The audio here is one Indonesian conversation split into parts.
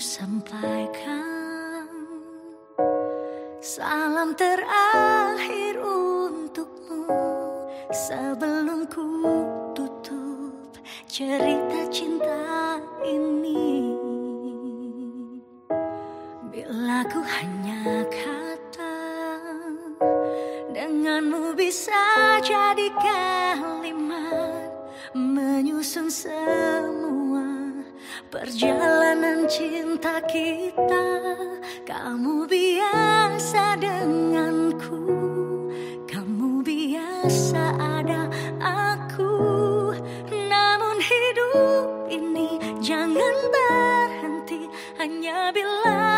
sampaikan Salam terakhir untukmu Sebelum ku tutup cerita cinta ini. Bila ku hanya kata Denganmu bisa jadi kalimat Menyusun semua Perjalanan cinta kita Kamu biasa denganku. Kamu biasa ada aku. Namun hidup ini jangan berhenti. Hanya bila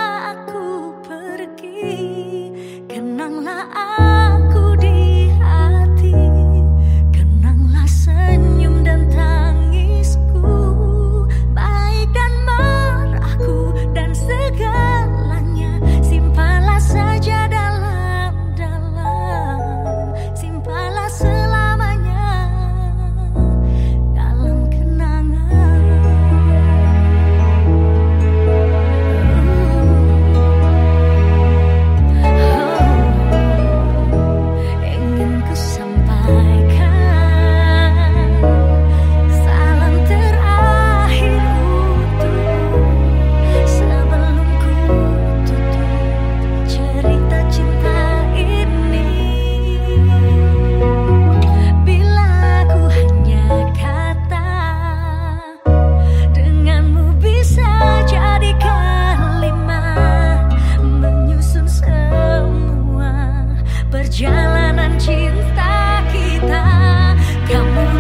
cinta kita. Kamu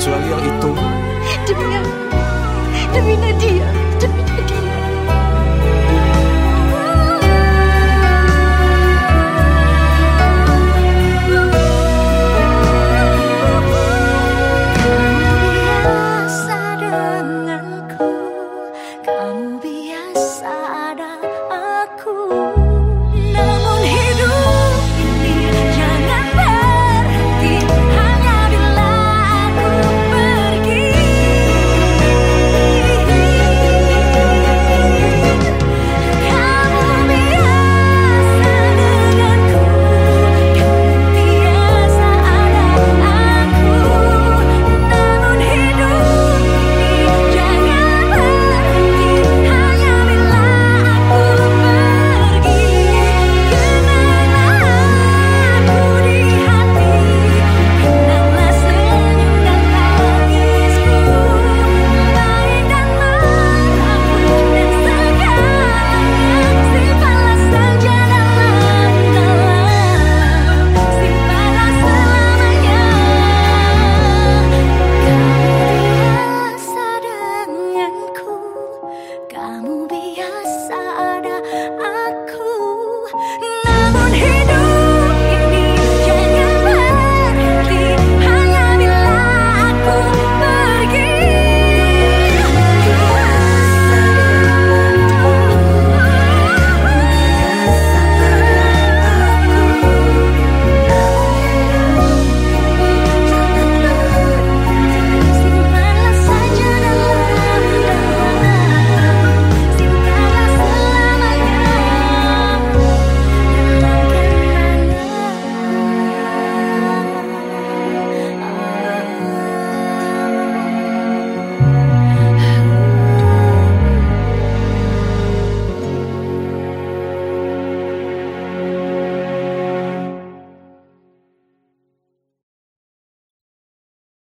kecuali yang itu. Demi demi Nadia, demi Nadia. Biasa denganku, kamu biasa.